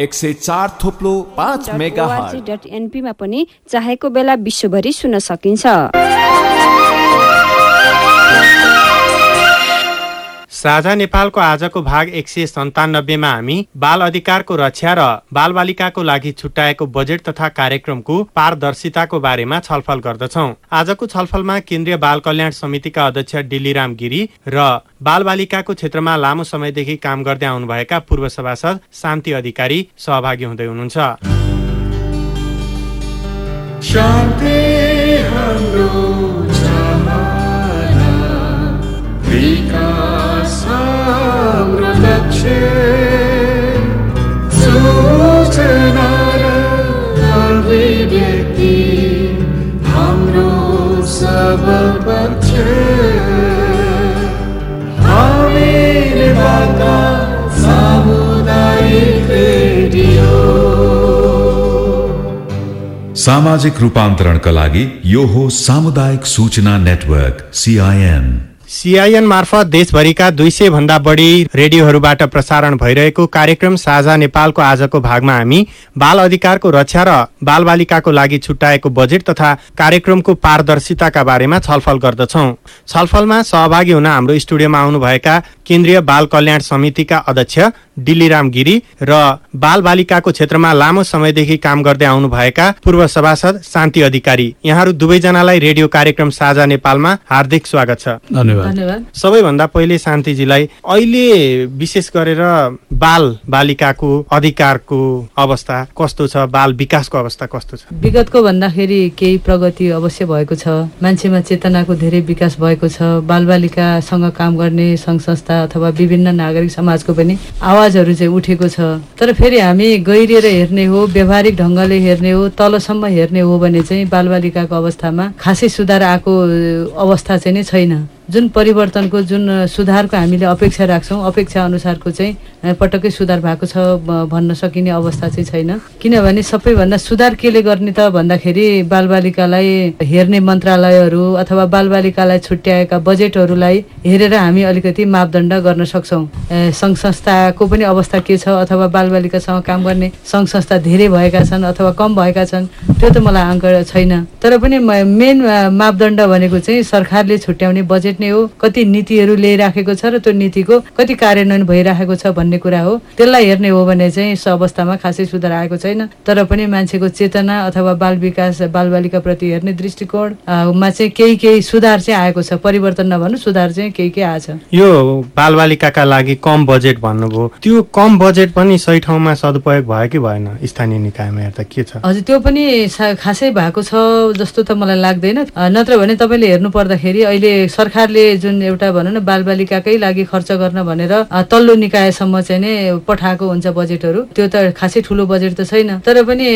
एक सय चार थोप्लो पाँच मेगा डट एनपीमा पनि चाहेको बेला विश्वभरि सुन्न सकिन्छ। साझा नेपालको आजको भाग एक सय सन्तानब्बेमा हामी बाल अधिकारको रक्षा र बालबालिकाको लागि छुट्याएको बजेट तथा कार्यक्रमको पारदर्शिताको बारेमा छलफल गर्दछौ। आजको छलफलमा केन्द्रीय बाल कल्याण समितिका अध्यक्ष डिल्लीराम गिरी र बालबालिकाको क्षेत्रमा लामो समयदेखि काम गर्दै आउनुभएका पूर्व सभासद शान्ति अधिकारी सहभागी हुँदै हुनुहुन्छ। सामाजिक रूपान्तरणका लागि यो हो सामुदायिक सूचना नेटवर्क सिआइएन सिआइएन मार्फत देशभरिका दुई सय भन्दा बढी रेडियोहरूबाट प्रसारण भइरहेको कार्यक्रम साझा नेपालको आजको भागमा हामी बाल अधिकारको रक्षा र बालबालिकाको लागि छुट्याएको बजेट तथा कार्यक्रमको पारदर्शिताका बारेमा छलफल गर्दछौँ। छलफलमा सहभागी हुन हाम्रो स्टुडियोमा आउनुभएका केन्द्रीय बाल कल्याण समितिका अध्यक्ष डिल्लीराम गिरी र बाल बालिकाको क्षेत्रमा लामो समयदेखि काम गर्दै आउनुभएका पूर्व सभासद शान्ति अधिकारी। यहाँहरू दुवैजनालाई रेडियो कार्यक्रम साझा नेपालमा हार्दिक स्वागत छ। धन्यवाद। सबैभन्दा पहिले शान्तिजीलाई अहिले विशेष गरेर बाल बालिकाको अधिकारको अवस्था कस्तो छ? बाल विकासको अवस्था कस्तो छ? विगतको भन्दाखेरि केही प्रगति अवश्य भएको छ। मान्छेमा चेतनाको धेरै विकास भएको छ। बाल बालिकासँग काम गर्ने सङ्घ संस्था अथवा विभिन्न नागरिक समाजको पनि आवाज आवाजहरू चाहिँ उठेको छ। तर फेरि हामी गहिरिएर हेर्ने हो व्यावहारिक ढङ्गले हेर्ने हो तलसम्म हेर्ने हो भने चाहिँ बालबालिकाको अवस्थामा खासै सुधार आएको अवस्था चाहिँ नै छैन। जुन परिवर्तनको जुन सुधारको हामीले अपेक्षा राख्छौँ अपेक्षा अनुसारको चाहिँ पटक्कै सुधार भएको छ भन्न सकिने अवस्था चाहिँ छैन। किनभने सबैभन्दा सुधार केले गर्ने त भन्दाखेरि बालबालिकालाई हेर्ने मन्त्रालयहरू अथवा बालबालिकालाई छुट्याएका बजेटहरूलाई हेरेर हामी अलिकति मापदण्ड गर्न सक्छौँ। सङ्घ संस्थाको पनि अवस्था के छ अथवा बालबालिकासँग काम गर्ने सङ्घ संस्था धेरै भएका छन् अथवा कम भएका छन् त्यो त मलाई अङ्क छैन। तर पनि मेन मापदण्ड भनेको चाहिँ सरकारले छुट्याउने बजेट नै हो कति नीतिहरू ल्याइराखेको छ र त्यो नीतिको कति कार्यान्वयन भइराखेको छ भन्ने कुरा हो। त्यसलाई हेर्ने हो भने चाहिँ यस अवस्थामा खासै सुधार आएको छैन। तर पनि मान्छेको चेतना अथवा बाल विकास बालबालिका प्रति हेर्ने दृष्टिकोणमा चाहिँ केही केही सुधार चाहिँ आएको छ। परिवर्तन नभन्नु सुधार चाहिँ केही केही आएको यो बालबालिकाका लागि कम बजेट भन्नुभयो। त्यो कम बजेट पनि सही ठाउँमा सदुपयोग भयो कि भएन? स्थानीय निकायमा हेर्दा के छ? हजुर त्यो पनि खासै भएको छ जस्तो त मलाई लाग्दैन। नत्र भने तपाईँले हेर्नु पर्दाखेरि अहिले सरकार सरकारले जुन एउटा भनौँ न बालबालिकाकै लागि खर्च गर्न भनेर तल्लो निकायसम्म चाहिँ नै पठाएको हुन्छ बजेटहरू। त्यो त खासै ठुलो बजेट त छैन। तर पनि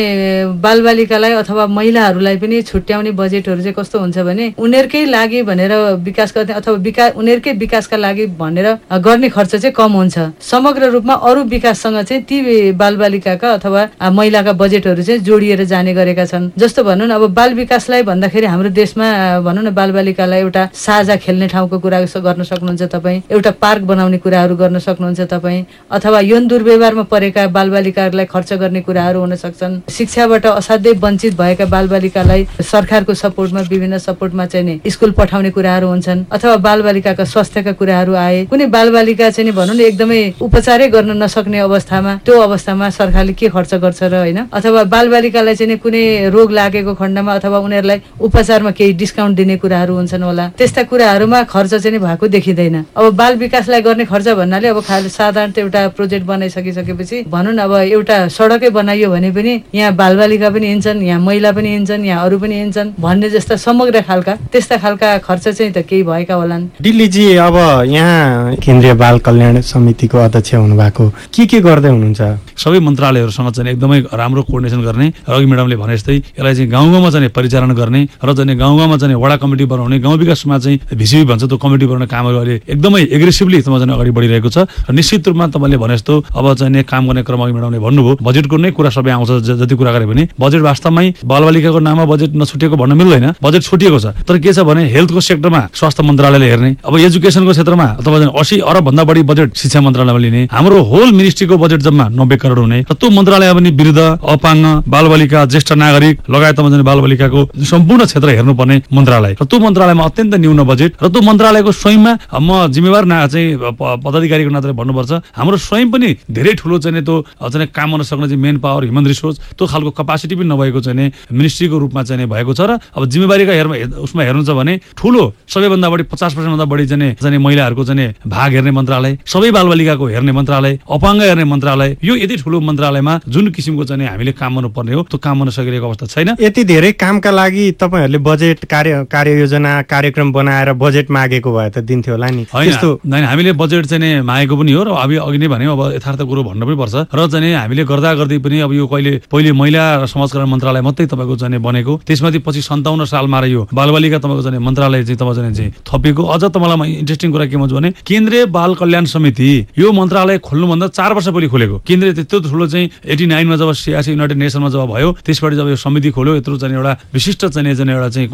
बालबालिकालाई अथवा महिलाहरूलाई पनि छुट्याउने बजेटहरू चाहिँ कस्तो हुन्छ भने उनीहरूकै लागि भनेर विकास गर्ने अथवा विकास उनीहरूकै विकासका लागि भनेर गर्ने खर्च चाहिँ कम हुन्छ। समग्र रूपमा अरू विकाससँग चाहिँ ती बालबालिकाका अथवा महिलाका बजेटहरू चाहिँ जोडिएर जाने गरेका छन्। जस्तो भनौँ न अब बाल विकासलाई भन्दाखेरि हाम्रो देशमा भनौँ न बालबालिकालाई एउटा साझा खेल्ने खेल्ने ठाउँको कुरा गर्न सक्नुहुन्छ तपाईँ। एउटा पार्क बनाउने कुराहरू गर्न सक्नुहुन्छ तपाईँ। अथवा यौन दुर्व्यवहारमा परेका बालबालिकाहरूलाई खर्च गर्ने कुराहरू हुन सक्छन्। शिक्षाबाट असाध्यै वञ्चित भएका बालबालिकालाई सरकारको सपोर्टमा विभिन्न सपोर्टमा चाहिँ नि स्कुल पठाउने कुराहरू हुन्छन्। अथवा बालबालिकाका स्वास्थ्यका कुराहरू आए। कुनै बालबालिका चाहिँ नि भनौँ न एकदमै उपचारै गर्न नसक्ने अवस्थामा त्यो अवस्थामा सरकारले के खर्च गर्छ र होइन? अथवा बालबालिकालाई चाहिँ कुनै रोग लागेको खण्डमा अथवा उनीहरूलाई उपचारमा केही डिस्काउन्ट दिने कुराहरू हुन्छन् होला। त्यस्ता कुराहरू कुराहरूमा खर्च चाहिँ भएको देखिँदैन। अब बाल विकासलाई गर्ने खर्च भन्नाले अब खालि साधारण एउटा प्रोजेक्ट बनाइसकिसकेपछि भनौँ न अब एउटा सडकै बनाइयो भने पनि यहाँ बालबालिका पनि हिँड्छन् यहाँ महिला पनि हिँड्छन् यहाँ अरू पनि हिँड्छन् भन्ने जस्ता समग्र खालका त्यस्ता खालका खर्च चाहिँ त केही भएका होलान्। दिल्लीजी अब यहाँ केन्द्रीय बाल कल्याण समितिको अध्यक्ष हुनुभएको के के गर्दै हुनुहुन्छ? सबै मन्त्रालयहरूसँग चाहिँ एकदमै राम्रो कोर्डिनेसन गर्ने रवि म्याडमले भने जस्तै यसलाई चाहिँ गाउँ गाउँमा चाहिँ परिचालन गर्ने र चाहिँ गाउँ गाउँमा चाहिँ वडा कमिटी बनाउने गाउँ विकासमा चाहिँ भिसी दुई भन्छ त्यो कमिटी बनाउने कामहरू अहिले एकदमै एग्रेसिभली तपाईँ अगाडि बढिरहेको छ र निश्चित रूपमा तपाईँले भने जस्तो अब चाहिँ काम गर्ने क्रम अघि बढाउने भन्नुभयो बजेटको नै कुरा सबै आउँछ जति कुरा गरे पनि। बजेट वास्तवमै बालबालिकाको नाममा बजेट नछुटिएको भन्न मिल्दैन बजेट छुटिएको छ। तर के छ भने हेल्थको सेक्टरमा स्वास्थ्य मन्त्रालयले हेर्ने अब एजुकेसनको क्षेत्रमा तपाईँ असी अरब भन्दा बढी बजेट शिक्षा मन्त्रालयमा लिने हाम्रो होल मिनिस्ट्रीको बजेट जम्मा नब्बे करोड हुने। र त्यो मन्त्रालय पनि वृद्ध अपाङ्ग बालबालिका ज्येष्ठ नागरिक लगायत चाहिँ बालबालिकाको सम्पूर्ण क्षेत्र हेर्नुपर्ने मन्त्रालय। र त्यो मन्त्रालयमा अत्यन्त न्यून बजेट र त्यो मन्त्रालयको स्वयंमा म जिम्मेवार ना चाहिँ पदाधिकारीको नाताले भन्नुपर्छ। हाम्रो स्वयं पनि धेरै ठुलो चाहिँ त्यो चाहिँ काम गर्न सक्ने चाहिँ मेन पावर ह्युमन रिसोर्स त्यो खालको कपासिटी पनि नभएको चाहिँ मिनिस्ट्रीको रूपमा चाहिँ भएको छ र अब जिम्मेवारीका हेर्मा हे- उसमा हेर्नु छ भने ठुलो सबैभन्दा बढी पचास पर्सेन्टभन्दा बढी चाहिँ नि चाहिँ नि महिलाहरूको चाहिँ भाग हेर्ने मन्त्रालय सबै बालबालिकाको हेर्ने मन्त्रालय अपाङ्ग हेर्ने मन्त्रालय यो यति ठुलो मन्त्रालयमा जुन किसिमको चाहिँ हामीले काम गर्नुपर्ने हो त्यो काम गर्न सकिरहेको अवस्था छैन। यति धेरै कामका लागि तपाईँहरूले बजेट कार्य कार्ययोजना कार्यक्रम बनाएर बजेट मागेको भए त दिन्थ्यो होला नि। होइन त्यस्तो होइन, हामीले बजेट चाहिँ मागेको पनि हो र अब अघि नै भन्यो अब यथार्थ कुरो भन्नु पनि पर्छ। र चाहिँ हामीले गर्दा गर्दै पनि अब यो कहिले पहिले महिला र समाज कल्याण मन्त्रालय मात्रै तपाईँको चाहिँ नि बनेको। त्यसमाथि पछि सन्ताउन्न सालमा र यो बालबालिका तपाईँको चाहिँ नि मन्त्रालय चाहिँ तपाईँ चाहिँ थपिएको। अझ तपाईँलाई इन्ट्रेस्टिङ कुरा के भन्छु भने केन्द्रीय बाल कल्याण समिति यो मन्त्रालय खोल्नुभन्दा चार वर्ष पहिले खोलेको। केन्द्रीय त्यत्रो ठुलो चाहिँ एटी नाइनमा जब सियासी युनाइटेड नेसनमा जब भयो त्यसबाट जब यो समिति खोल्यो यत्रो चाहिँ एउटा विशिष्ट चाहिँ एउटा चाहिँ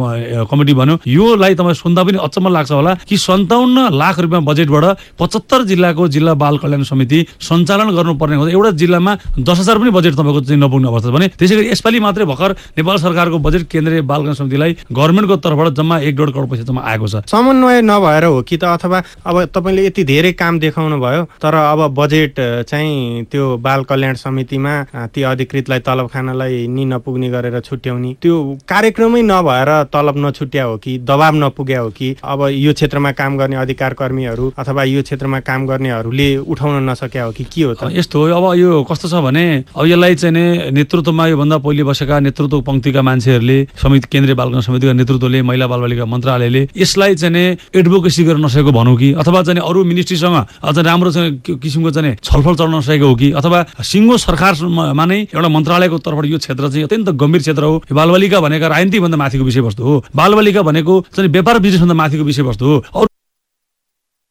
कमिटी बन्यो। योलाई तपाईँ सुन्दा पनि अचम्म लाग्छ होला कि सन्ताउन्न लाख रुपियाँ बजेटबाट पचहत्तर जिल्लाको जिल्ला बाल कल्याण समिति सञ्चालन गर्नुपर्ने हुँदा एउटा जिल्लामा दस हजार पनि बजेट तपाईँको चाहिँ नपुग्ने अवस्था भने त्यसै गरी यसपालि मात्रै भर्खर नेपाल सरकारको बजेट केन्द्रीय बाल कल्याण समितिलाई गभर्मेन्टको तर्फबाट जम्मा एक डेढ करोड पैसा जम्मा आएको छ। समन्वय नभएर हो कि त? अथवा अब तपाईँले यति धेरै काम देखाउनु भयो तर अब बजेट चाहिँ त्यो बाल कल्याण समितिमा ती अधिकृतलाई तलब खानलाई नि नपुग्ने गरेर छुट्याउने त्यो कार्यक्रमै नभएर तलब नछुट्या हो कि दबाब नपुग्या हो कि अब यो क्षेत्रमा काम गर्ने अधिकार कर्मीहरू अथवा यो क्षेत्रमा काम गर्नेहरूले उठाउन नसक्या हो कि के हो त? यस्तो हो। अब यो कस्तो छ भने अब यसलाई चाहिँ नेतृत्वमा योभन्दा पहिले बसेका नेतृत्व पङ्क्तिका मान्छेहरूले समिति केन्द्रीय बालकल्याण समितिका नेतृत्वले महिला बालबालिका मन्त्रालयले यसलाई चाहिँ एडभोकेसी गर्न नसकेको भनौँ कि अथवा चाहिँ अरू मिनिस्ट्रीसँग अझ राम्रो चाहिँ किसिमको चाहिँ छलफल चल्न नसकेको हो कि अथवा सिङ्गो सरकारमा नै एउटा मन्त्रालयको तर्फबाट यो क्षेत्र चाहिँ अत्यन्त गम्भीर क्षेत्र हो। बालबालिका भनेका राजनीतिभन्दा माथिको विषयवस्तु हो। बालबालिका भनेको चाहिँ व्यापार बिजनेसभन्दा माथिको विषयवस्तु। हो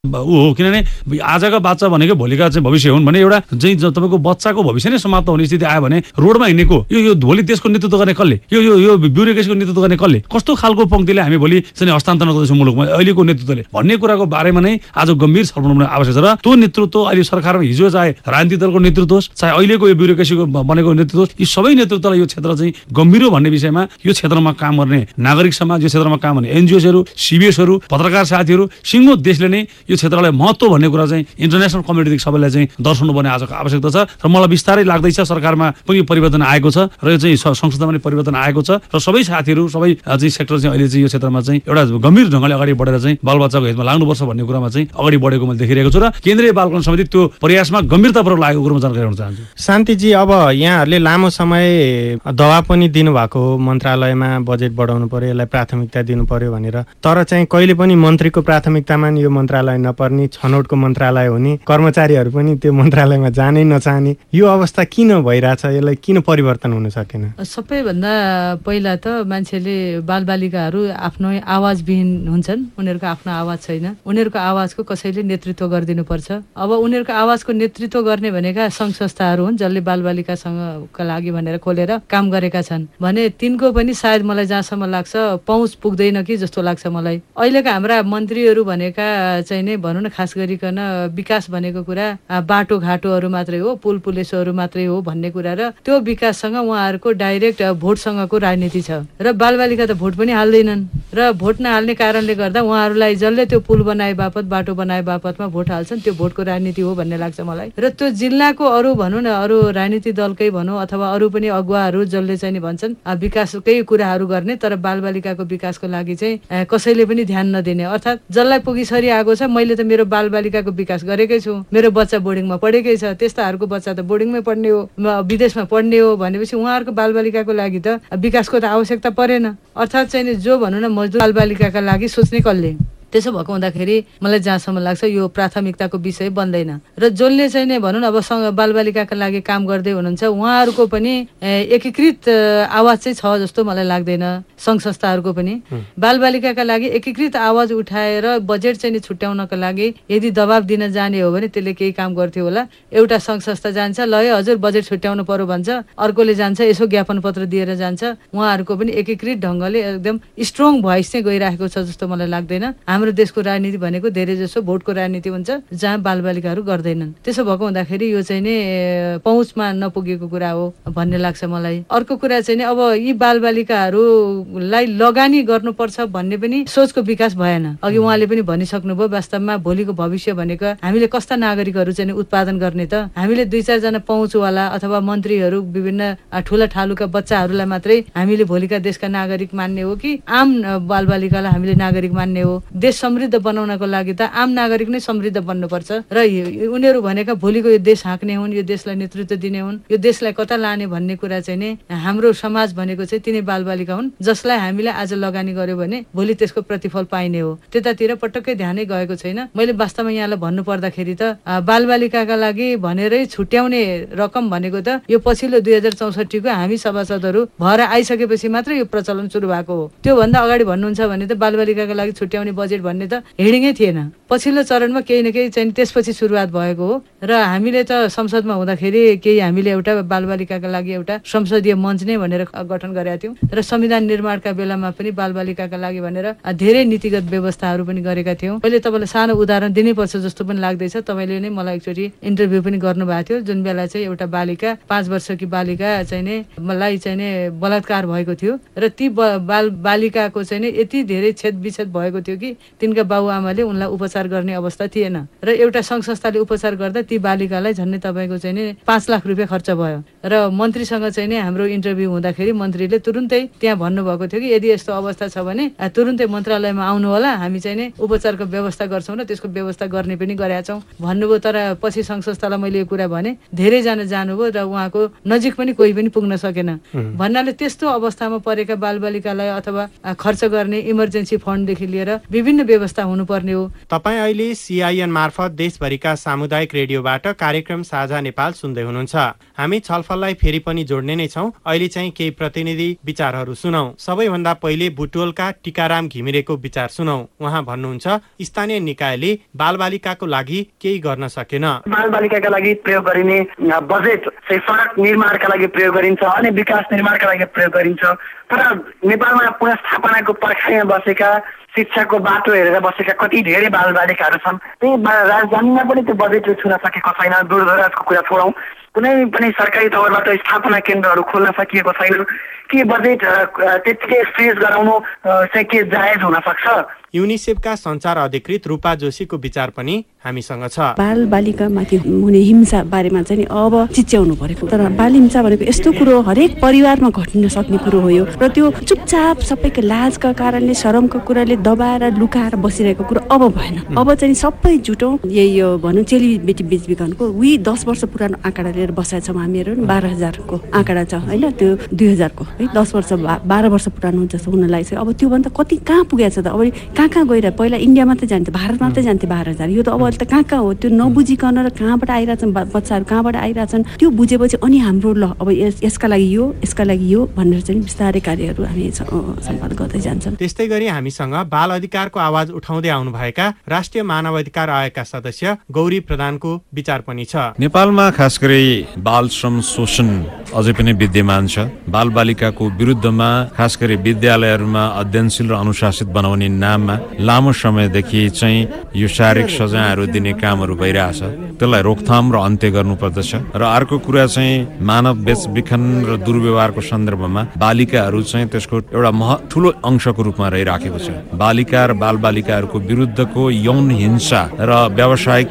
ऊ हो किनभने आजका बच्चा भनेको भोलिका चाहिँ भविष्य हुन् भने एउटा चाहिँ तपाईँको बच्चाको भविष्य नै समाप्त हुने स्थिति आयो भने रोडमा हिँडेको यो यो भोलि देशको नेतृत्व गर्ने कसले? यो यो यो ब्युरोक्रेसीको नेतृत्व गर्ने कसले? कस्तो खालको पङ्क्तिले हामी भोलि चाहिँ हस्तान्तरण गर्दैछौँ मुलुकमा अहिलेको नेतृत्वले? भन्ने कुराको बारेमा नै आज गम्भीर छलफल हुन आवश्यक छ र त्यो नेतृत्व अहिले सरकारमा हिजो चाहे राजनीतिक दलको नेतृत्व होस् चाहे अहिलेको यो ब्युरोक्रेसीको बनेको नेतृत्व होस् यी सबै नेतृत्वलाई यो क्षेत्र चाहिँ गम्भीर हो भन्ने विषयमा यो क्षेत्रमा काम गर्ने नागरिक समाज यो क्षेत्रमा काम गर्ने एनजिओसहरू सिबिएसहरू पत्रकार साथीहरू सिङ्गो देशले नै यो क्षेत्रलाई महत्त्व भन्ने कुरा चाहिँ इन्टरनेसनल कम्युनिटीदेखि सबैलाई चाहिँ दर्शाउनु पर्ने आजको आवश्यकता छ। र मलाई बिस्तारै लाग्दैछ सरकारमा पनि परिवर्तन आएको छ र यो चाहिँ संसदमा पनि परिवर्तन आएको छ र सबै साथीहरू सबै चाहिँ सेक्टर चाहिँ अहिले चाहिँ यो क्षेत्रमा चाहिँ एउटा गम्भीर ढङ्गले अगाडि बढेर चाहिँ बालबच्चाको हितमा लाग्नुपर्छ भन्ने कुरामा चाहिँ अगाडि बढेको मैले देखिरहेको छु र केन्द्रीय बाल कल्याण समिति त्यो प्रयासमा गम्भीरतापूर्वक लागेको कुरोमा जानकारी गराउन चाहन्छु। शान्तिजी अब यहाँहरूले लामो समय दबाब पनि दिनुभएको मन्त्रालयमा बजेट बढाउनु पर्यो यसलाई प्राथमिकता दिनु पर्यो भनेर। तर चाहिँ कहिले पनि मन्त्रीको प्राथमिकतामा यो मन्त्रालय नपर्ने छनौटको मन्त्रालय हुने कर्मचारीहरू पनि त्यो मन्त्रालयमा जानै नचाहने यो अवस्था किन भइरहेछ? यसलाई किन परिवर्तन हुन सकेन? सबैभन्दा पहिला त मान्छेले बालबालिकाहरू आफ्नो आवाजविहीन हुन्छन्। उनीहरूको आफ्नो आवाज छैन। उनीहरूको आवाजको कसैले नेतृत्व गरिदिनुपर्छ। अब उनीहरूको आवाजको नेतृत्व गर्ने भनेका सङ्घ संस्थाहरू हुन् जसले बालबालिकासँगका लागि भनेर खोलेर काम गरेका छन्। भने तिनको पनि सायद मलाई जहाँसम्म लाग्छ पहुँच पुग्दैन कि जस्तो लाग्छ मलाई। अहिलेका हाम्रा मन्त्रीहरू भनेका चाहिँ भनौँ न खास गरिकन विकास भनेको कुरा बाटोघाटोहरू मात्रै हो पुल पुलेसोहरू मात्रै हो भन्ने कुरा र त्यो विकाससँग उहाँहरूको डाइरेक्ट भोटसँगको राजनीति छ। र बालबालिका त भोट पनि हाल्दैनन्। र भोट नहाल्ने कारणले गर्दा उहाँहरूलाई जसले त्यो पुल बनाए बापत बाटो बनाए बापतमा भोट हाल्छन् त्यो भोटको राजनीति हो भन्ने लाग्छ मलाई। र त्यो जिल्लाको अरू भनौँ न अरू राजनीति दलकै भनौँ अथवा अरू पनि अगुवाहरू जसले चाहिँ भन्छन् विकासकै कुराहरू गर्ने तर बालबालिकाको विकासको लागि चाहिँ कसैले पनि ध्यान नदिने। अर्थात् जसलाई पुगिसरी आएको छ मैले त मेरो बालबालिकाको विकास गरेकै छु। मेरो बच्चा बोर्डिङमा पढेकै छ। त्यस्ताहरूको बच्चा त बोर्डिङमै पढ्ने हो विदेशमा पढ्ने हो भनेपछि उहाँहरूको बालबालिकाको लागि त विकासको त आवश्यकता परेन। अर्थात् चाहिँ जो भनौँ न मजदुर बालबालिकाका लागि सोच्ने कसले त्यसो भएको हुँदाखेरि मलाई जहाँसम्म लाग्छ यो प्राथमिकताको विषय बन्दैन। र जसले चाहिँ नै भनौँ न अब सँग बालबालिकाका लागि काम गर्दै हुनुहुन्छ उहाँहरूको पनि एकीकृत आवाज चाहिँ छ जस्तो मलाई लाग्दैन सङ्घ संस्थाहरूको पनि। बालबालिकाका लागि एकीकृत आवाज उठाएर बजेट चाहिँ नि छुट्याउनको लागि यदि दबाब दिन जाने हो भने त्यसले केही काम गर्थ्यो होला। एउटा सङ्घ संस्था जान्छ ल हजुर बजेट छुट्याउनु पर्यो भन्छ अर्कोले जान्छ यसो ज्ञापन पत्र दिएर जान्छ। उहाँहरूको पनि एकीकृत ढङ्गले एकदम स्ट्रङ भोइस चाहिँ गइरहेको छ जस्तो मलाई लाग्दैन। हाम्रो देशको राजनीति भनेको धेरै जसो भोटको राजनीति हुन्छ जहाँ बालबालिकाहरू गर्दैनन्। त्यसो भएको हुँदाखेरि यो चाहिँ नि पहुँचमा नपुगेको कुरा हो भन्ने लाग्छ मलाई। अर्को कुरा चाहिँ नि अब यी बालबालिकाहरूलाई लगानी गर्नुपर्छ भन्ने पनि सोचको विकास भएन। अघि उहाँले पनि भनिसक्नुभयो वास्तवमा भोलिको भविष्य भनेको हामीले कस्ता नागरिकहरू चाहिँ उत्पादन गर्ने त? हामीले दुई चारजना पहुँचवाला अथवा मन्त्रीहरू विभिन्न ठुला ठालुका बच्चाहरूलाई मात्रै हामीले भोलिका देशका नागरिक मान्ने हो कि आम बालबालिकालाई हामीले नागरिक मान्ने हो? देश समृद्ध बनाउनको लागि त आम नागरिक नै समृद्ध बन्नुपर्छ। र उनीहरू भनेका भोलिको यो देश हाँक्ने हुन् यो देशलाई नेतृत्व दिने हुन् यो देशलाई कता लाने भन्ने कुरा चाहिँ नि हाम्रो समाज भनेको चाहिँ तिनै बालबालिका हुन् जसलाई हामीले आज लगानी गर्यो भने भोलि त्यसको प्रतिफल पाइने हो। त्यतातिर पटक्कै ध्यानै गएको छैन। मैले वास्तवमा यहाँलाई भन्नु पर्दाखेरि त बालबालिकाका लागि भनेरै छुट्याउने रकम भनेको त यो पछिल्लो दुई हजार चौसठीको हामी सभासदहरू भएर आइसकेपछि मात्रै यो प्रचलन सुरु भएको हो। त्योभन्दा अगाडि भन्नुहुन्छ भने त बालबालिकाका लागि छुट्याउने बजेट भन्ने त हिँडिङै थिएन। पछिल्लो चरणमा केही न केही चाहिँ त्यसपछि सुरुवात भएको हो। र हामीले त संसदमा हुँदाखेरि केही हामीले एउटा बालबालिकाका लागि एउटा संसदीय मञ्च नै भनेर गठन गरेका थियौँ। र संविधान निर्माणका बेलामा पनि बालबालिकाका लागि भनेर धेरै नीतिगत व्यवस्थाहरू पनि गरेका थियौँ। मैले तपाईँलाई सानो उदाहरण दिनैपर्छ जस्तो पनि लाग्दैछ। तपाईँले नै मलाई एकचोटि इन्टरभ्यू पनि गर्नुभएको थियो जुन बेला चाहिँ एउटा बालिका पाँच वर्षकी बालिका चाहिँ नै मलाई चाहिँ नै बलात्कार भएको थियो। र ती बाल बालिकाको चाहिँ नै यति धेरै छेद विच्छेद भएको थियो कि तिनका बाबुआमाले उनलाई उपचार गर्ने अवस्था थिएन। र एउटा सङ्घ संस्थाले उपचार गर्दा ती बालिकालाई झन्डै तपाईँको चाहिँ नि पाँच लाख रुपियाँ खर्च भयो। र मन्त्रीसँग चाहिँ नि हाम्रो इन्टरभ्यू हुँदाखेरि मन्त्रीले तुरुन्तै त्यहाँ भन्नुभएको थियो कि यदि यस्तो अवस्था छ भने तुरुन्तै मन्त्रालयमा आउनु होला हामी चाहिँ नि उपचारको व्यवस्था गर्छौँ र त्यसको व्यवस्था गर्ने पनि गरेका छौँ। भन्नुभयो तर पछि सङ्घ संस्थालाई मैले यो कुरा भने धेरैजना जानुभयो र उहाँको नजिक पनि कोही पनि पुग्न सकेन। भन्नाले त्यस्तो अवस्थामा परेका बालबालिकालाई अथवा खर्च गर्ने इमर्जेन्सी फन्डदेखि लिएर विभिन्न व्यवस्था हुनुपर्ने हो। तपाईँ अहिले सिआइएन मार्फत देशभरिका सामुदायिक रेडियोबाट कार्यक्रम साझा नेपाल सुन्दै हुनुहुन्छ। हामी छलफललाई फेरि पनि जोड्ने नै छौँ। अहिले चाहिँ केही प्रतिनिधि विचारहरू सुनौ। सबैभन्दा पहिले बुटोलका टिकाराम घिमिरेको विचार सुनौ। उहाँ भन्नुहुन्छ स्थानीय निकायले बालबालिकाको लागि केही गर्न सकेन। बालबालिकाका लागि प्रयोग गरिने बजेट सडक निर्माणका लागि प्रयोग गरिन्छ अनि विकास निर्माणका लागि प्रयोग गरिन्छ। तर नेपालमा पुनस्थापनाको पर्खाइमा बसेका शिक्षाको बाटो हेरेर बसेका कति धेरै बालबालिकाहरू छन् त्यही राजधानीमा पनि त्यो बजेटले छुन सकेको छैन दूरदराजको कुरा छोडौँ कुनै पनि सरकारी तौरबाट स्थापना केन्द्रहरू खोल्न सकिएको छैन के बजेट त्यत्तिकै फ्रिज गराउनु चाहिँ के जायज हुन सक्छ युनिसेफका संचार अधिकृत रूपा जोशीको विचार पनि हामीसँग छ। बाल बालिकामाथि हुने हिंसा बारेमा चाहिँ अब चिच्याउनु परेको। तर बाल हिंसा भनेको यस्तो कुरो हरेक परिवारमा घटिन सक्ने कुरो हो यो। र त्यो चुपचाप सबैको लाजका कारणले शरमको कुराले दबाएर लुकाएर बसिरहेको कुरो अब भएन। अब चाहिँ सबै जुटौँ। यही यो भनौँ चेलीबेटी बेचबिखनको उही दस वर्ष पुरानो आँकडा लिएर बसेका छौँ हामीहरू बाह्र हजारको आँकडा छ होइन? त्यो दुई हजारको है? दस वर्ष बाह्र वर्ष पुरानो जस्तो हुन लागेको छ। अब त्योभन्दा कति कहाँ पुगेको छ त? अब कहाँ कहाँ गएर पहिला इन्डिया मात्रै जान्थ्यो भारत मात्रै जान्थ्यो बाह्र हजार। यो त अब अहिले त कहाँ कहाँ हो त्यो नबुझिकन र कहाँबाट आइरहेछन् बच्चाहरू कहाँबाट आइरहेछन् त्यो बुझेपछि अनि हाम्रो ल अब यस यसका लागि यो यसका लागि यो भनेर चाहिँ बिस्तारै कार्यहरू हामी स- अँ, सम्पादन गर्दै जान्छौँ। त्यस्तै गरी हामीसँग बाल अधिकारको आवाज उठाउँदै आउनुभएका राष्ट्रिय मानव अधिकार आयोगका सदस्य गौरी प्रधानको विचार पनि छ। नेपालमा खास गरी बाल श्रम शोषण अझै पनि विद्यमान छ। बाल बालिकाको विरुद्धमा खास गरी विद्यालयहरूमा अध्ययनशील र अनुशासित बनाउने नाममा लामो समयदेखि चाहिँ यो शारीरिक सजायहरू दिने कामहरू भइरहेछ। त्यसलाई रोकथाम र अन्त्य गर्नुपर्दछ। र अर्को कुरा चाहिँ मानव बेचबिखन र दुर्व्यवहारको सन्दर्भमा बालिकाहरू चाहिँ त्यसको एउटा मह ठुलो अंशको रूपमा रहिराखेको छ। बालिका र बाल बालिकाहरूको विरुद्धको यौन हिंसा र व्यावसायिक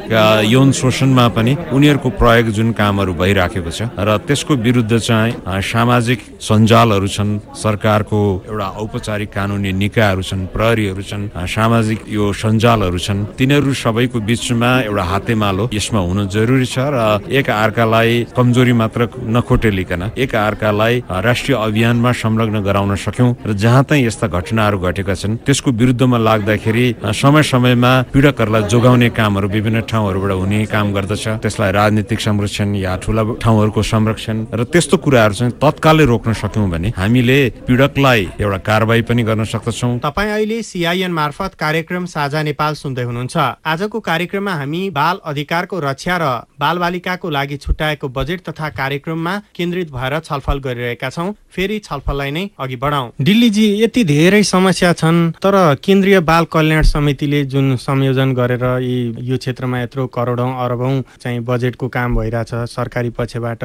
यौन शोषणमा पनि उनीहरूको प्रयोग जुन कामहरू भइराखेको छ। र त्यसको विरुद्ध चाहिँ सामाजिक सञ्जालहरू छन् सरकारको एउटा औपचारिक कानुनी निकायहरू छन् प्रहरीहरू छन् सामाजिक यो सञ्जालहरू छन्। तिनीहरू सबैको बिचमा एउटा हातेमालो यसमा हुनु जरुरी छ र एक अर्कालाई कमजोरी मात्र नखोटेलिकन एक अर्कालाई राष्ट्रिय अभियानमा संलग्न गराउन सक्यौं र जहाँ चाहिँ यस्ता घटनाहरू घटेका छन् त्यसको विरुद्धमा लाग्दाखेरि समय समयमा पीडकहरूलाई जोगाउने कामहरू विभिन्न ठाउँहरूबाट हुने काम गर्दछ। त्यसलाई राजनीतिक संरक्षण या ठुला ठाउँहरूको संरक्षण र त्यस्तो कुराहरू चाहिँ तत्कालै रोक्न सक्यौं भने हामीले पीडकलाई एउटा कारवाही पनि गर्न सक्दछौँ। तपाईँ अहिले सिआइएन मार्फत कार्यक्रम साझा नेपाल सुन्दै हुनुहुन्छ। आजको कार्यक्रममा हामी बाल अधिकारको रक्षा र बाल बालिकाको लागि छुट्याएको बजेट तथा कार्यक्रममा केन्द्रित भएर छलफल गरिरहेका छौँ। फेरि छलफललाई नै अघि बढाउँ। दिल्लीजी यति धेरै समस्या छन् तर केन्द्रीय बाल कल्याण समितिले जुन संयोजन गरेर यी यो क्षेत्रमा यत्रो करोडौँ अरबौँ चाहिँ बजेटको काम भइरहेछ सरकारी पक्षबाट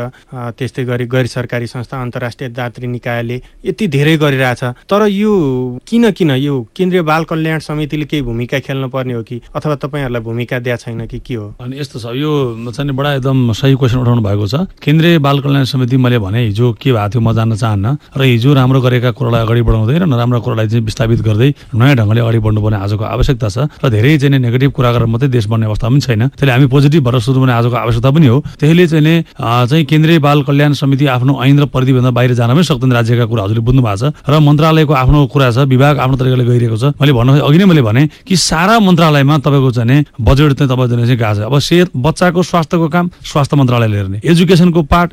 त्यस्तै गरी गैर सरकारी संस्था अन्तर्राष्ट्रिय दात्री निकायले यति धेरै गरिरहेछ। तर यो किन किन यो केन्द्रीय बाल कल्याण समितिले केही भूमिका खेल्नु पर्ने हो कि अथवा तपाईँहरूलाई भूमिका दिएको छैन कि के हो? अनि यस्तो छ। यो चाहिँ बडा एकदम सही क्वेसन उठाउनु भएको छ। केन्द्रीय बाल कल्याण समिति मैले भने हिजो के भएको थियो म जान्न चाहन्न। र हिजो राम्रो गरेका कुरालाई अगाडि बढाउँदै र नराम्रो कुरालाई चाहिँ विस्थापित गर्दै नयाँ ढङ्गले अगाडि बढ्नुपर्ने आजको आवश्यकता छ। र धेरै चाहिँ नेगेटिभ कुरा गरेर मात्रै देश बन्ने अवस्था पनि छैन। त्यसले हामी पोजिटिभ भएर सुरु गर्ने आजको आवश्यकता पनि हो। त्यसले चाहिँ चाहिँ केन्द्रीय बाल कल्याण समिति आफ्नो ऐन र परिधिभन्दा बाहिर जान पनि सक्दैन राज्यका कुरा हजुरले बुझ्नु भएको छ। र मन्त्रालयको आफ्नो कुरा छ विभाग आफ्नो तरिकाले गइरहेको छ। मैले भन्नु अघि नै मैले भने कि सारा मन्त्रालयमा तपाईँको चाहिँ बजेट चाहिँ तपाईँ चाहिँ गएको छ। अब सेहत बच्चाको स्वास्थ्यको काम स्वास्थ्य मन्त्रालयले हेर्ने। एजुकेसनको पार्ट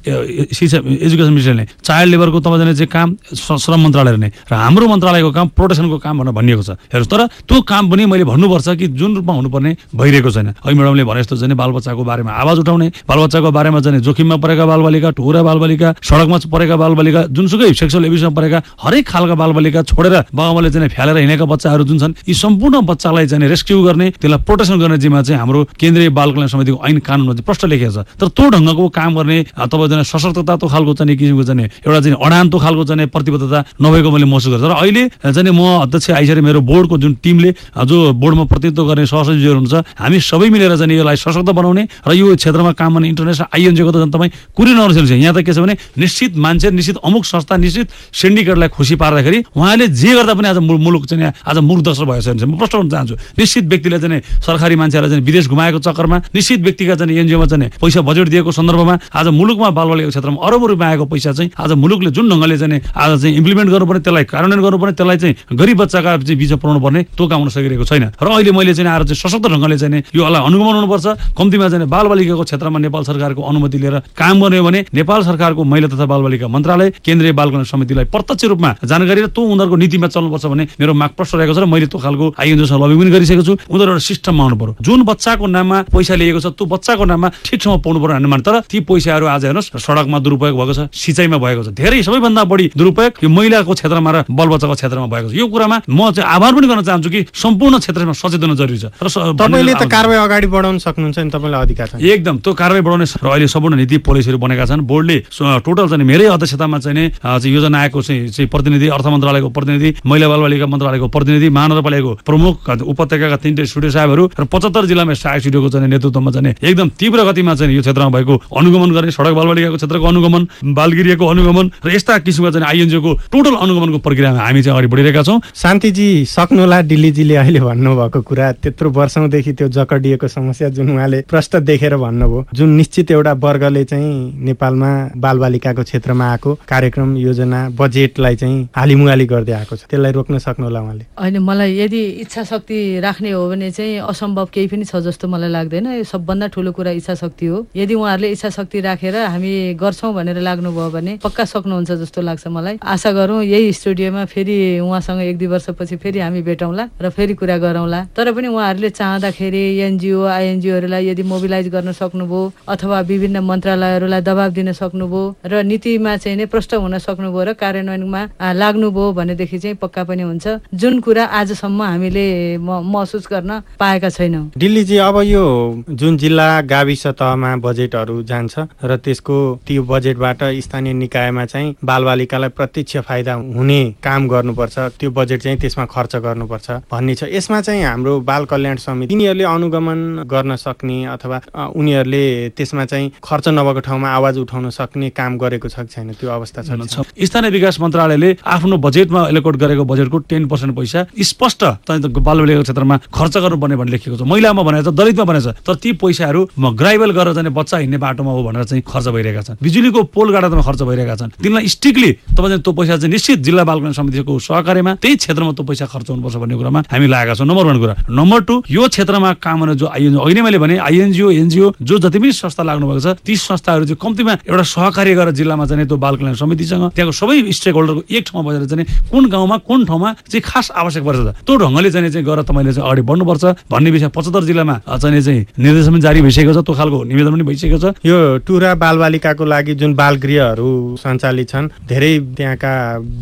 शिक्षा एजुकेसन मिनिस्टरले चाइल्ड लेबरको तपाईँ जाने चाहिँ काम श्र- श्रम मन्त्रालय हेर्ने। र हाम्रो मन्त्रालयको काम प्रोटेक्सनको काम भनेर भनिएको छ। हेर्नुहोस् तर त्यो काम पनि मैले भन्नुपर्छ कि जुन रूपमा हुनुपर्ने भइरहेको छैन। अघि म्याडमले भने जस्तो चाहिँ बालबच्चाको बारेमा आवाज उठाउने बालबच्चाको बारेमा चाहिँ जोखिममा परेका बालबालिका ठुरा बालबालिका सडकमा परेका बालबालिका जुनसुकै सेक्सुअल एब्युसमा परेका हरेक खालका बालबालिका छोडेर बाबाले चाहिँ फ्यालेर हिँडेका बच्चाहरू जुन छन् यी सम्पूर्ण बच्चालाई चाहिँ रेस्क्यु गर्ने त्यसलाई प्रोटेक्सन गर्ने जिम्मा चाहिँ हाम्रो केन्द्रीय बाल कल्याण समितिको ऐन कानुनमा चाहिँ प्रष्ट लेखिएको छ। तर त्यो ढङ्गको काम गर्ने तपाईँ सशक्तता खालको चाहिँ किसिमको चाहिँ एउटा चाहिँ अडान खालको चाहिँ प्रतिबद्धता नभएको मैले महसुस गर्छु। र अहिले चाहिँ म अध्यक्ष आइसकेर मेरो बोर्डको जुन टिमले जो बोर्डमा प्रतिनिधित्व गर्ने सहसचिवहरू हुनुहुन्छ हामी सबै मिलेर चाहिँ यसलाई सशक्त बनाउने र यो क्षेत्रमा काम गर्ने इन्टरनेसनल आइएनजिओको त तपाईँ कुरै नर्सेल यहाँ त के छ भने निश्चित मान्छे निश्चित अमुक संस्था निश्चित सिन्डिकेटलाई खुसी पार्दाखेरि उहाँले जे गर्दा पनि आज मुलुक चाहिँ आज मुलुक दर्शक भएको छ भने म प्रश्न गर्न चाहन्छु निश्चित व्यक्तिले चाहिँ सरकारी मान्छेलाई चाहिँ विदेश घुमाएको चक्करमा निश्चित व्यक्तिका चाहिँ एनजिओमा चाहिँ पैसा बजेट दिएको सन्दर्भमा आज मुलुकमा बालबालिका क्षेत्रमा अरबौँ रुपियाँ आएको पैसा चाहिँ आज मुलुकले जुन ढङ्गले चाहिँ आज चाहिँ इम्प्लिमेन्ट गर्नुपर्ने त्यसलाई कार्यान्वयन गर्नुपर्ने त्यसलाई चाहिँ गरिब बच्चाका बिचमा पुऱ्याउनु पर्ने त्यो काम हुन सकिरहेको छैन। र अहिले मैले चाहिँ आएर चाहिँ सशक्त ढङ्गले चाहिँ यो यसलाई अनुगमन हुनुपर्छ। कम्तीमा चाहिँ बालबालिकाको क्षेत्रमा नेपाल सरकारको अनुमति लिएर काम गर्ने भने नेपाल सरकारको महिला तथा बालबालिका मन्त्रालय केन्द्रीय बाल कल्याण समितिलाई प्रत्यक्ष रूपमा जानकारी र त्यो उनीहरूको नीतिमा चल्नुपर्छ भने मेरो माग प्रश्न रहेको छ र मैले त्यो खालको आइएनजीसँग लबिङ पनि गरिसकेको छु। उनीहरू एउटा सिस्टममा आउनु पर्यो। जुन बच्चाको नाममा पैसा लिएको छ त्यो बच्चाको नाममा ठिक ठाउँमा पाउनु पर्यो भन्ने तर ती पैसाहरू आज हेर्नुहोस् सडकमा दुरुपयोग भएको छ सिँचाइमा भएको छ। धेरै सबैभन्दा बढी दुरुपयोग यो महिलाको क्षेत्रमा र बालबच्चाको क्षेत्रमा भएको छ। यो कुरामा म चाहिँ आभार पनि गर्न चाहन्छु कि सम्पूर्ण क्षेत्रमा सचेत हुन जरुरी छ। तपाईँले त कारवाही अगाडि बढाउन सक्नुहुन्छ नि तपाईँलाई अधिकार छ। एकदम त्यो कारवाही बढाउने र अहिले सम्पूर्ण नीति पोलिसीहरू बनेका छन्। बोर्डले टोटल चाहिँ मेरै अध्यक्षतामा चाहिँ योजना आएको चाहिँ चाहिँ प्रतिनिधि अर्थ मन्त्रालयको प्रतिनिधि महिला बालबालिका मन्त्रालयको प्रतिनिधि महानगरपालिकाको प्रमुख उपत्यकाका तिनटै स्टुडियो साहेबहरू र पचहत्तर जिल्लामा सहायक स्टुडियोको चाहिँ नेतृत्वमा चाहिँ एकदम तीव्र गतिमा चाहिँ यो क्षेत्रमा भएको अनुगमन गर्ने सडक बालबालिकाको क्षेत्रको अनुगमन बालगिरियाको अनुगमन र यस्ता किसिमका चाहिँ आइएनजिओको टोटल अनुगमनको प्रक्रियामा हामी चाहिँ अगाडि बढिरहेका छौँ। शान्तिजी सक्नुहोला दिल्लीजीले अहिले भन्नुभएको कुरा। त्यत्रो वर्षौँदेखि त्यो जकडिएको समस्या जुन उहाँले प्रष्ट देखेर भन्नुभयो जुन निश्चित एउटा वर्गले चाहिँ नेपालमा बालबालिकाको क्षेत्रमा आएको कार्यक्रम योजना बजेटलाई चाहिँ हालिमुहाली गर्दै आएको छ। त्यसलाई रोक्न सक्नुहोला उहाँले। होइन मलाई यदि इच्छा शक्ति राख्ने हो भने चाहिँ असम्भव केही पनि छ जस्तो मलाई लाग्दैन। यो सबभन्दा ठुलो कुरा इच्छा शक्ति हो। यदि उहाँहरूले इच्छा शक्ति राखेर हामी गर्छौँ भनेर लाग्नुभयो भने पक्का सक्नुहुन्छ जस्तो लाग्छ मलाई। आशा गरौँ यही स्टुडियोमा फेरि उहाँसँग एक दुई वर्षपछि फेरि हामी भेटौँला र फेरि कुरा गरौँला। तर पनि उहाँहरूले चाहँदाखेरि एनजिओ आइएनजिओहरूलाई यदि मोबिलाइज गर्न सक्नुभयो अथवा विभिन्न मन्त्रालयहरूलाई दबाब दिन सक्नुभयो र नीतिमा चाहिँ नै प्रष्ट हुन सक्नुभयो र कार्यान्वयनमा लाग्नुभयो भनेदेखि चाहिँ पक्का पनि हुन्छ। जुन कुरा आजसम्म हामीले महसुस गर्न पाएका छैनौँ। दिल्लीजी अब यो जुन जिल्ला गाविस तहमा बजेटहरू जान्छ र त्यसको त्यो बजेटबाट स्थानीय निकायमा चाहिँ बालबालिकालाई प्रत्यक्ष फाइदा हुने काम गर्नुपर्छ त्यो बजेट चाहिँ त्यसमा खर्च गर्नुपर्छ भन्ने छ। यसमा चाहिँ हाम्रो बाल कल्याण समिति तिनीहरूले अनुगमन गर्न सक्ने अथवा उनीहरूले त्यसमा चाहिँ खर्च नभएको ठाउँमा आवाज उठाउन सक्ने काम गरेको छ कि छैन? त्यो अवस्था छ? स्थानीय विकास मन्त्रालयले आफ्नो बजेटमा एलोकेट गरेको बजेटको टेन पर्सेन्ट पैसा स्पष्ट बालबालिकाको क्षेत्रमा खर्च गर्नुपर्ने भनेर लेखिएको छ। महिलामा भनेको छ दलितमा भनेको छ तर ती पैसाहरू ग्राइबल गरेर चाहिँ बच्चा हिँड्ने बाटोमा हो भनेर चाहिँ खर्च भइरहेका छन्। बिजुलीको पोल गाडामा खर्च भइरहेका छन्। तिनलाई स्ट्रिक्टली तपाईँ त्यो पैसा चाहिँ निश्चित जिल्ला बाल कल्याण समितिको सहकार्यमा त्यही क्षेत्रमा त्यो पैसा खर्च हुनुपर्छ भन्ने कुरामा हामी लागेका छौँ। नम्बर वान कुरा। नम्बर टू यो क्षेत्रमा काम गर्ने जो आइएनजिओ अहिले मैले भने आइएनजिओ एनजिओ जो जति पनि संस्था लाग्नु भएको छ ती संस्थाहरू चाहिँ कम्तीमा एउटा सहकार्य गरेर जिल्लामा चाहिँ त्यो बाल कल्याण समितिसँग त्यहाँको सबै स्टेक होल्डरको एक ठाउँमा बसेर चाहिँ कुन गाउँमा कुन ठाउँमा चाहिँ खास आवश्यक पर्छ त त्यो ढङ्गले चाहिँ चाहिँ गएर तपाईँले चाहिँ अगाडि बढ्नुपर्छ भन्ने विषय पचहत्तर जिल्लामा चाहिँ चाहिँ निर्देशन पनि जारी भइसकेको छ। त्यो खालको निवेदन पनि भइसकेको छ। यो टुरा बालबालिकाको लागि जुन बाल गृहहरू सञ्चालित छन् धेरै त्यहाँका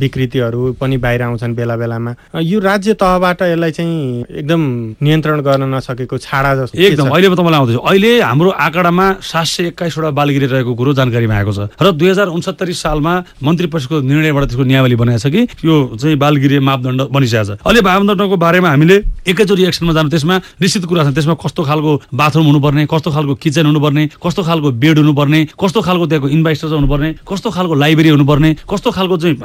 विकृतिहरू पनि बाहिर आउँछन् बेला बेलामा। यो राज्य तहबाट यसलाई चाहिँ एकदम नियन्त्रण गर्न नसकेको छाडा जस्तो एकदम? अहिले म तपाईँलाई आउँदैछु। अहिले हाम्रो आँकडामा सात सय एक्काइसवटा बालगिरी रहेको कुरो जानकारीमा आएको छ। र दुई हजार उनसत्तरी सालमा मन्त्री परिषदको निर्णयबाट त्यसको नियावली बनाएको छ कि? यो चाहिँ बालगिरी मापदण्ड बनिसकेको छ। अहिले मापदण्डको बारेमा हामीले एकैचोटि एक्सनमा जानु त्यसमा निश्चित कुरा छ त्यसमा कस्तो खालको बाथरुम हुनुपर्ने कस्तो खालको किचन हुनुपर्ने कस्तो खालको बेड हुनुपर्ने कस्तो खालको त्यहाँको इन्भाइस्टर हुनुपर्ने कस्तो खालको लाइब्रेरी हुनुपर्ने कस्तो खालको चाहिँ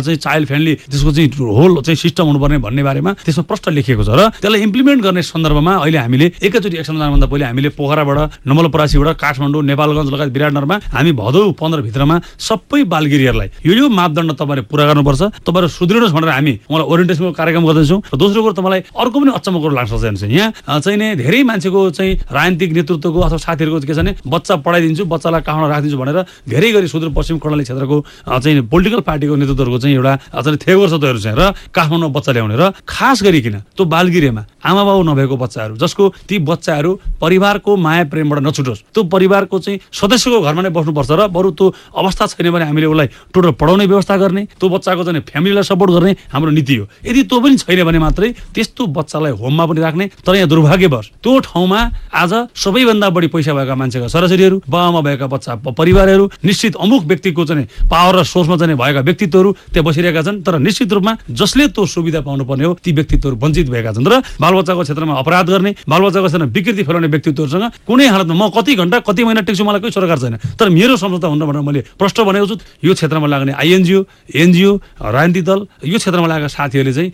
चाहिँ चाइल्ड फ्रेन्डली त्यसको चाहिँ होल चाहिँ सिस्टम हुनुपर्ने भन्ने बारेमा त्यसमा प्रष्ट लेखिएको छ र त्यसलाई इम्प्लिमेन्ट गर्ने सन्दर्भमा अहिले हामीले एकैचोटि एक्सन जानुभन्दा पहिले हामीले पोखराबाट नवलपरासीबाट काठमाडौँ नेपालगञ्ज लगायत विराटनगरमा हामी भदौ पन्ध्रभित्रमा सबै बालगिरीहरूलाई यो यो मापदण्ड तपाईँले पुरा गर्नुपर्छ तपाईँहरू सुदृढ भनेर हामी उहाँलाई ओरिएन्टेसनको कार्यक्रम गर्दैछौँ। र दोस्रो कुरो तपाईँलाई अर्को पनि अचम्म कुरो लाग्छ चाहिँ यहाँ चाहिँ नि धेरै मान्छेको चाहिँ राजनीतिक नेतृत्वको अथवा साथीहरूको के छ भने बच्चा पढाइदिन्छु बच्चालाई काठमाडौँ राखिदिन्छु भनेर धेरै गरी सुदूरपश्चिम कर्णाली क्षेत्रको चाहिँ पोलिटिकल पार्टीको नेतृत्वहरूको चाहिँ एउटा चाहिँ थेगोर छ चाहिँ र काठमाडौँमा बच्चा ल्याउने र खास गरिकन त्यो बालगिरीमा आमा बाउ नभएको बच्चाहरू जसको ती बच्चाहरू परिवारको माया प्रेमबाट नछुटोस् त्यो परिवारको चाहिँ सदस्यको घरमा नै बस्नुपर्छ र बरु त्यो अवस्था छैन भने हामीले उसलाई टोटल पढाउने व्यवस्था गर्ने त्यो बच्चाको चाहिँ फ्यामिलीलाई सपोर्ट गर्ने हाम्रो नीति हो। यदि त्यो पनि छैन भने मात्रै त्यस्तो बच्चालाई होममा पनि राख्ने। तर यहाँ दुर्भाग्यवश त्यो ठाउँमा आज सबैभन्दा बढी पैसा भएका मान्छेका छोराछोरीहरू बाबामा भएका बच्चा परिवारहरू निश्चित अमुक व्यक्तिको चाहिँ पावर र सोचमा चाहिँ भएका व्यक्तित्वहरू त्यहाँ बसिरहेका छन्। तर निश्चित रूपमा जसले त्यो सुविधा पाउनुपर्ने हो ती व्यक्तित्वहरू वञ्चित भएका छन्। र बालबच्चाको क्षेत्रमा अपराध गर्ने बालबच्चाको क्षेत्रमा विकृति फैलाउने व्यक्तित्वहरूसँग कुनै हालतमा म कति घन्टा कति महिना टेक्छु मलाई कोही सरकार छैन। तर मेरो सम्झौता हुन भनेर मैले प्रश्न भनेको छु यो क्षेत्रमा लाग्ने आइएनजिओ एनजिओ राजनीतिक दल यो क्षेत्रमा लागेका साथीहरूले चाहिँ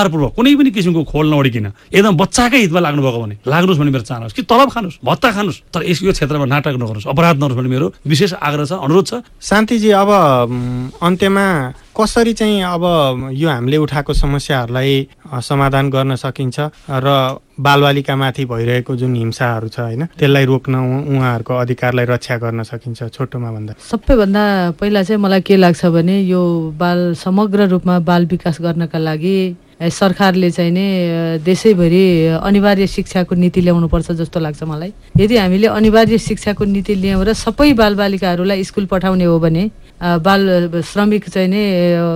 इमान्दारपूर्वक कुनै पनि किसिमको खोल नउडिकन एकदम बच्चाकै हितमा लाग्नुभएको भने लाग्नुहोस् भने मेरो चाहना होस्। कि तलब खानुहोस् भत्ता खानुहोस् तर यस यो क्षेत्रमा नाटक नगर्नुहोस् अपराध नगर्नुहोस् भन्ने मेरो विशेष आग्रह छ अनुरोध छ। शान्तिजी अब म, अन्त्यमा कसरी चाहिँ अब यो हामीले उठाएको समस्याहरूलाई समाधान गर्न सकिन्छ र बालबालिकामाथि भइरहेको जुन हिंसाहरू छ होइन त्यसलाई रोक्न उहाँहरूको अधिकारलाई रक्षा गर्न सकिन्छ छोटोमा भन्दा? सबैभन्दा पहिला चाहिँ मलाई के लाग्छ भने यो बाल समग्र रूपमा बाल विकास गर्नका लागि सरकारले चाहिँ नि देशैभरि अनिवार्य शिक्षाको नीति ल्याउनुपर्छ जस्तो लाग्छ मलाई। यदि हामीले अनिवार्य शिक्षाको नीति ल्याउँ र सबै बालबालिकाहरूलाई स्कुल पठाउने हो भने बाल श्रमिक चाहिँ नि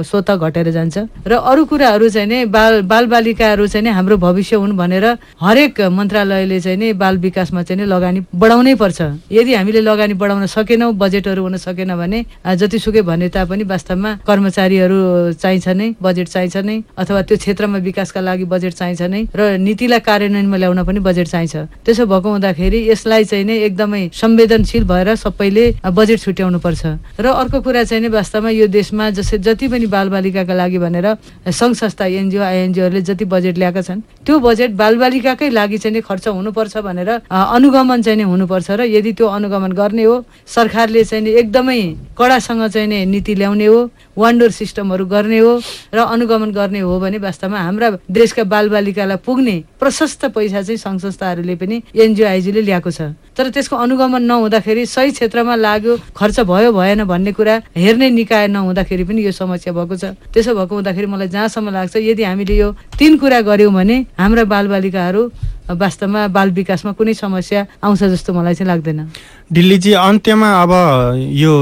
स्वत घटेर जान्छ। र अरू कुराहरू चाहिँ नि बाल बालबालिकाहरू चाहिँ नि हाम्रो भविष्य हुन् भनेर हरेक मन्त्रालयले चाहिँ नि बाल विकासमा चाहिँ नि लगानी बढाउनै पर्छ। यदि हामीले लगानी बढाउन सकेनौँ बजेटहरू हुन सकेन भने जतिसुकै भने तापनि वास्तवमा कर्मचारीहरू चाहिन्छ नै बजेट चाहिन्छ नै अथवा त्यो क्षेत्रमा विकासका लागि बजेट चाहिन्छ नै र नीतिलाई कार्यान्वयनमा ल्याउन पनि बजेट चाहिन्छ। त्यसो भएको हुँदाखेरि यसलाई चाहिँ नै एकदमै संवेदनशील भएर सबैले बजेट छुट्याउनु पर्छ। र अर्को कुरा चाहिँ नि वास्तवमा यो देशमा जसै जति पनि बालबालिकाका लागि भनेर सङ्घ संस्था एनजिओ आइएनजिओहरूले जति बजेट ल्याएका छन् त्यो बजेट बालबालिकाकै लागि चाहिँ खर्च हुनुपर्छ भनेर अनुगमन चाहिँ नि हुनुपर्छ र यदि त्यो अनुगमन गर्ने हो सरकारले चाहिँ एकदमै कडासँग चाहिँ नि नीति ल्याउने हो वान डोर सिस्टमहरू गर्ने हो र अनुगमन गर्ने हो भने वास्तवमा हाम्रा देशका बालबालिकालाई पुग्ने प्रशस्त पैसा चाहिँ सङ्घ संस्थाहरूले पनि एनजिओ आइजीले ल्याएको छ। तर त्यसको अनुगमन नहुँदाखेरि सही क्षेत्रमा लाग्यो खर्च भयो भएन भन्ने कुरा हेर्ने निकाय नहुँदाखेरि पनि यो समस्या भएको छ। त्यसो भएको हुँदाखेरि मलाई जहाँसम्म लाग्छ यदि हामीले यो तिन कुरा गऱ्यौँ भने हाम्रा बालबालिकाहरू वास्तवमा बाल विकासमा कुनै समस्या आउँछ जस्तो मलाई चाहिँ लाग्दैन। दिल्लीजी अन्त्यमा अब यो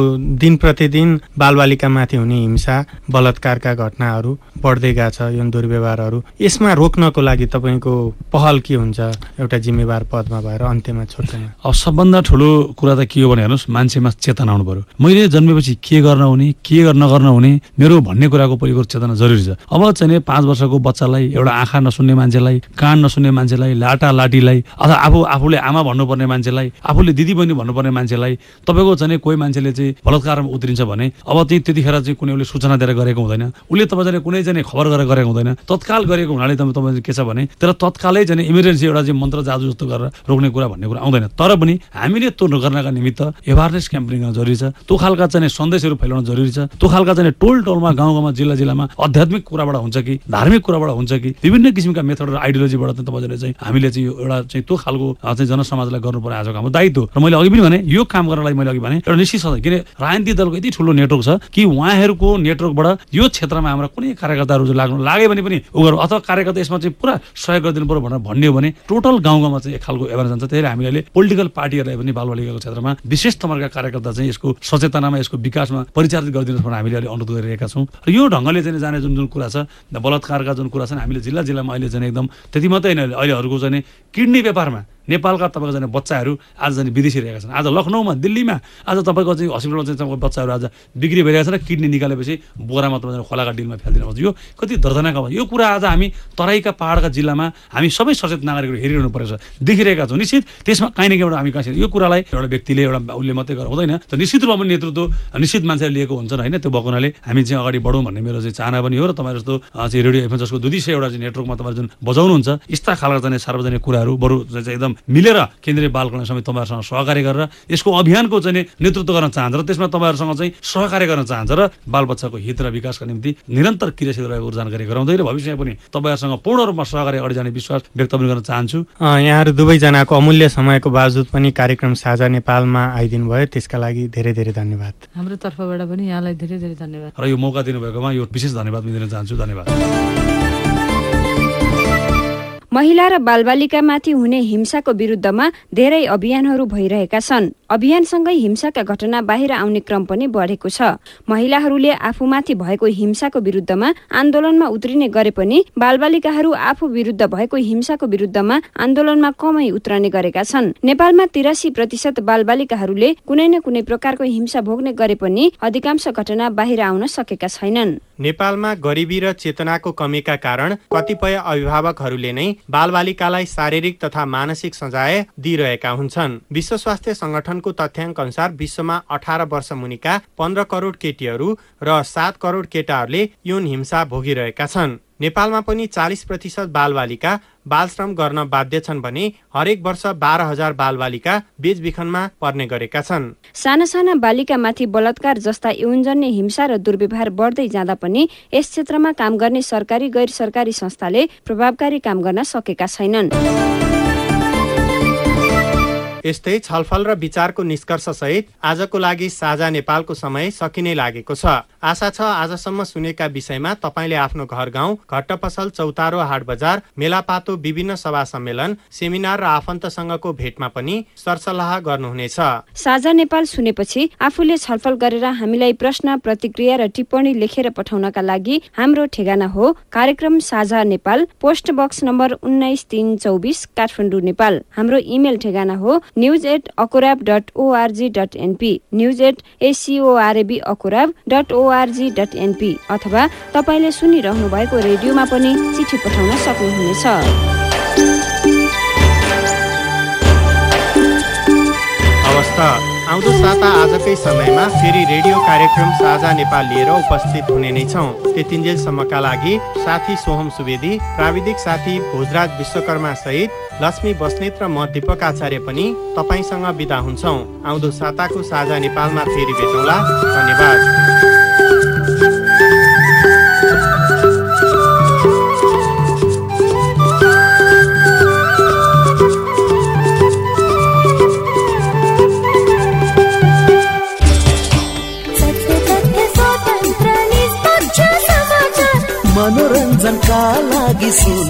दिन प्रतिदिन बालबालिकामाथि हुने हिंसा बलात्कारका घटनाहरू बढ्दै गएको छ यौन दुर्व्यवहारहरू। यसमा रोक्नको लागि तपाईँको पहल के हुन्छ? एउटा जिम्मेवार पदमा भएर अन्त्यमा छोड्दैन। अब सबभन्दा ठुलो कुरा त के हो भने हेर्नुहोस् मान्छेमा चेतना आउनु पर्यो मैले जन्मेपछि के गर्न हुने के गर्न गर्न हुने मेरो भन्ने कुराको परिको चेतना जरुरी छ। अब चाहिँ नि पाँच वर्षको बच्चालाई एउटा आँखा नसुन्ने मान्छेलाई कान नसुन्ने मान्छेलाई लाटा लाटीलाई अथवा आफू आफूले आमा भन्नुपर्ने मान्छेलाई आफूले दिदी बहिनी भन्नुपर्ने मान्छेलाई तपाईँको चाहिँ कोही मान्छेले चाहिँ बलात्कारमा उत्रिन्छ भने अब चाहिँ त्यतिखेर चाहिँ कुनै उसले सूचना दिएर गरेको हुँदैन। उसले तपाईँ कुनै चाहिँ खबर गरेर गरेको हुँदैन। तत्काल गरेको हुनाले तपाईँ के छ भने त्यसलाई तत्कालै चाहिँ इमर्जेन्सी एउटा चाहिँ मन्त्र जादु जस्तो गरेर रोक्ने कुरा भन्ने कुरा आउँदैन। तर पनि हामीले त्यो गर्नका निमित्त एवारनेस क्याम्पेनिङ गर्न जरुरी छ। त्यो खालका चाहिँ सन्देशहरू फैलाउन जरुरी छ। त्यो खालका चाहिँ टोल टोलमा गाउँ गाउँमा जिल्ला जिल्लामा आध्यात्मिक कुराबाट हुन्छ कि धार्मिक कुराबाट हुन्छ कि विभिन्न किसिमका मेथड र आइडियोलोजीबाट तपाईँले चाहिँ हामीले चाहिँ यो एउटा चाहिँ त्यो खालको चाहिँ जनसमाजलाई गर्नुपर्ने आजको हाम्रो दायित्व र मैले अघि पनि भने यो काम गर्नलाई मैले अघि भने एउटा निश्चित सधैँ किन राजनीतिक दलको यति ठुलो नेटवर्क छ कि उहाँहरूको नेटवर्कबाट यो क्षेत्रमा हाम्रा कुनै कार्यकर्ताहरू चाहिँ लाग्नु लाग्यो भने पनि उनीहरू अथवा कार्यकर्ता यसमा चाहिँ पुरा सहयोग गरिदिनु पर्यो भनेर भन्ने भने टोटल गाउँ गाउँमा चाहिँ एक खालको एवारनेस जान्छ। भएर हामीले अहिले पोलिटिकल पार्टीहरूलाई पनि बालबालिकाको क्षेत्रमा विशेष तमरका कार्यकर्ता चाहिँ यसको सचेतनामा यसको विकासमा परिचालित गरिदिनुहोस् भनेर हामीले अहिले अनुरोध गरिरहेका छौँ। र यो ढङ्गले चाहिँ जाने जुन जुन कुरा छ बलात्कारका जुन कुरा छन् हामीले जिल्ला जिल्लामा अहिले चाहिँ एकदम त्यति मात्रै होइन अहिले अहिलेहरूको चाहिँ किडनी व्यापारमा नेपालका तपाईँको चाहिँ बच्चाहरू आज चाहिँ विदेशी रहेका छन्। आज लखनऊमा दिल्लीमा आज तपाईँको चाहिँ हस्पिटलमा चाहिँ तपाईँको बच्चाहरू आज बिक्री भइरहेको छ र किडनी निकालेपछि बोरामा तपाईँ खोलाका डिलमा फ्यालिदिनु पर्छ यो कति दर्दनाक यो कुरा आज हामी तराईका पहाडका जिल्लामा हामी सबै सचेत नागरिकहरू हेरिरहनु परेको छ। देखिरहेका छौँ। निश्चित त्यसमा काहीँ न कहीँबाट हामी कहाँ यो कुरालाई एउटा व्यक्तिले एउटा उसले मात्रै गरेर हुँदैन। त निश्चित रूपमा नेतृत्व निश्चित मान्छेले लिएको हुन्छ होइन। त्यो भएको हामी चाहिँ अगाडि बढौँ भन्ने मेरो चाहिँ चाहना पनि हो र तपाईँ जस्तो चाहिँ रेडियो एफएम जसको दुई सय एउटा चाहिँ नेटवर्कमा तपाईँहरू जुन बजाउनुहुन्छ यस्ता खालका चाहिँ सार्वजनिक कुराहरू बरु एकदम मिलेर केन्द्रीय बाल कल्याण समिति तपाईँहरूसँग सहकार्य गरेर यसको अभियानको चाहिँ नेतृत्व गर्न चाहन्छ र त्यसमा तपाईँहरूसँग चाहिँ सहकार्य गर्न चाहन्छ र बालबच्चाको हित र विकासका निम्ति निरन्तर क्रियाशील रहेको जानकारी गराउँदै र भविष्यमा पनि तपाईँहरूसँग पूर्ण रूपमा सहकार्य अगाडि जाने विश्वास व्यक्त पनि गर्न चाहन्छु। अ, यहाँहरू दुवैजनाको अमूल्य समयको बावजुद पनि कार्यक्रम साझा नेपालमा आइदिनु भयो त्यसका लागि धेरै धेरै धन्यवाद। हाम्रो तर्फबाट पनि यहाँलाई धेरै धेरै धन्यवाद। र यो मौका दिनुभएकोमा यो विशेष धन्यवाद पनि दिन चाहन्छु धन्यवाद। महिला र बालबालिकामाथि हुने हिंसाको विरुद्धमा धेरै अभियानहरू भइरहेका छन्। अभियानसँगै हिंसाका घटना बाहिर आउने क्रम पनि बढेको छ। महिलाहरूले आफूमाथि भएको हिंसाको विरुद्धमा आन्दोलनमा उत्रिने गरे पनि बालबालिकाहरू आफू विरुद्ध भएको हिंसाको विरुद्धमा आन्दोलनमा कमै उत्रने गरेका छन्। नेपालमा तिरासी प्रतिशत बालबालिकाहरूले कुनै न कुनै प्रकारको हिंसा भोग्ने गरे पनि अधिकांश घटना बाहिर आउन सकेका छैनन्। नेपालमा गरिबी र चेतनाको कमीका कारण कतिपय अभिभावकहरूले नै बालबालिकालाई शारीरिक तथा मानसिक सजाय दिइरहेका हुन्छन्। विश्व स्वास्थ्य संगठनको तथ्याङ्क अनुसार विश्वमा अठार वर्ष मुनिका पन्ध्र करोड केटीहरू र सात करोड केटाहरूले यौन हिंसा भोगिरहेका छन्। नेपालमा पनि चालिस प्रतिशत बालबालिका बालश्रम गर्न बाध्य छन् भने हरेक वर्ष बाह्र हजार बालबालिका बेचबिखनमा पर्ने गरेका छन्। साना साना बालिकामाथि बलात्कार जस्ता यौनजन्य हिंसा र दुर्व्यवहार बढ्दै जाँदा पनि यस क्षेत्रमा काम गर्ने सरकारी गैर सरकारी संस्थाले प्रभावकारी काम गर्न सकेका छैनन्। यस्तै छलफल र विचारको निष्कर्ष सहित आजको लागि साझा नेपालको समय सकिने लागेको छ। आशा छ आजसम्म सुनेका विषयमा तपाईँले आफ्नो घर गाउँ घट्ट पसल चौतारो हाट बजार मेलापातो विभिन्न सभा सम्मेलन सेमिनार र आफन्तसँगको भेटमा पनि सरसल्लाह गर्नुहुनेछ। साझा नेपाल सुनेपछि आफूले छलफल गरेर हामीलाई प्रश्न प्रतिक्रिया र टिप्पणी लेखेर पठाउनका लागि हाम्रो ठेगाना हो कार्यक्रम साझा नेपाल पोस्ट बक्स नम्बर उन्नाइस तिन चौबिस काठमाडौँ नेपाल। हाम्रो इमेल ठेगाना हो news at अकुराब dot org dot NP news at एसिओआरएबी अकुराब dot ORG dot NP अथवा तपाईँले सुनिरहनु भएको रेडियोमा पनि चिठी पठाउन सक्नुहुनेछ। अवस्था आउँदो साता आजकै समयमा फेरि रेडियो कार्यक्रम साझा नेपाल लिएर उपस्थित हुने नै छौँ। त्यतिन्जेलसम्मका लागि साथी सोहम सुवेदी प्राविधिक साथी भोजराज विश्वकर्मा सहित लक्ष्मी बस्नेत र म दीपक आचार्य पनि तपाईँसँग बिदा हुन्छौँ। आउँदो साताको साझा नेपालमा फेरि भेटौँला। धन्यवाद। Manoranjan ka lagi suno